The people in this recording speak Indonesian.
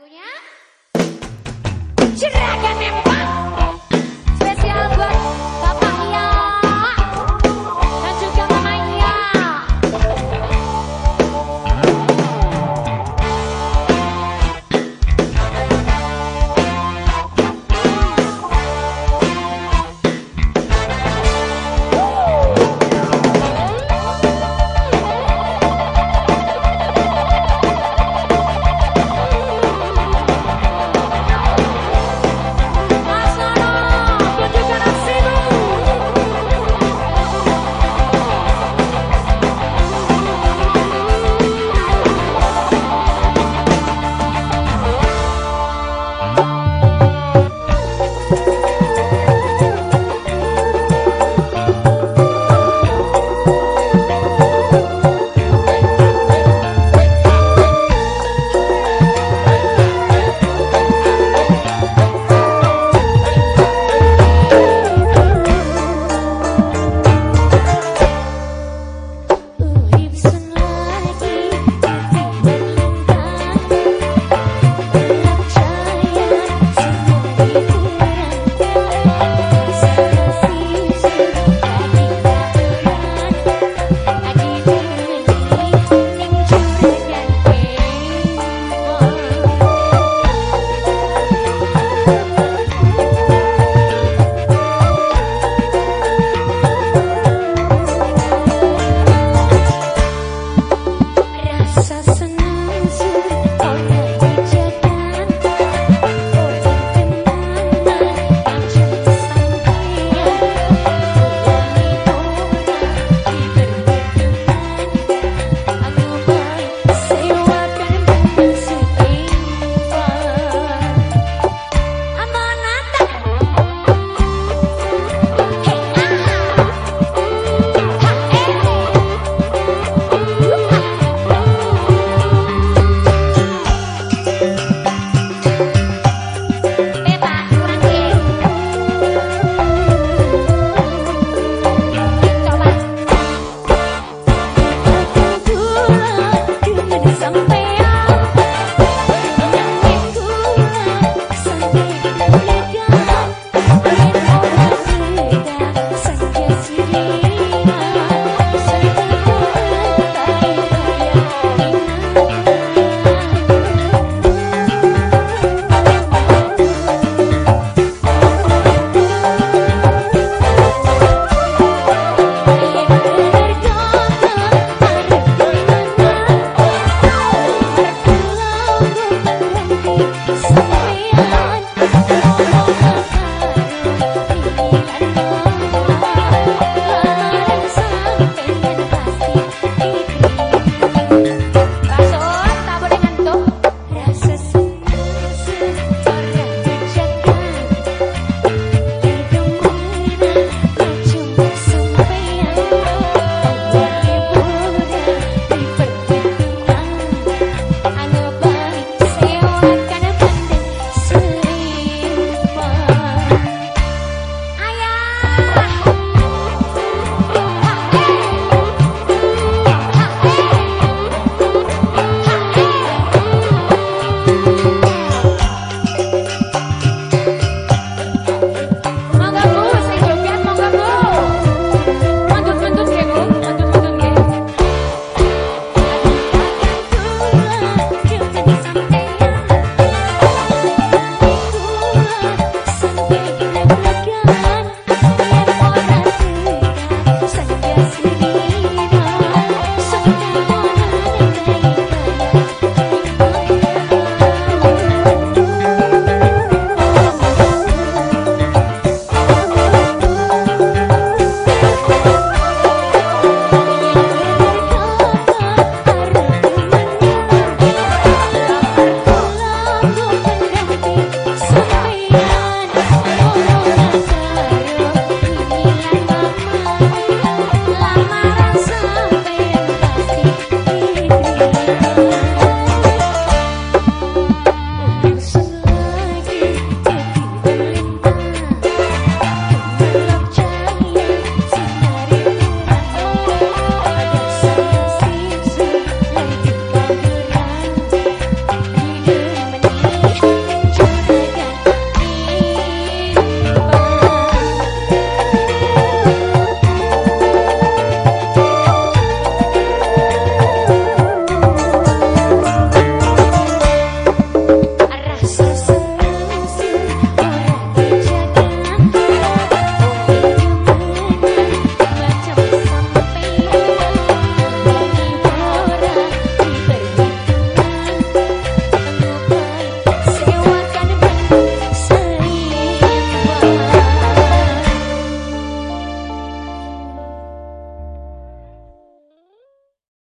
Lamaran sampai pasti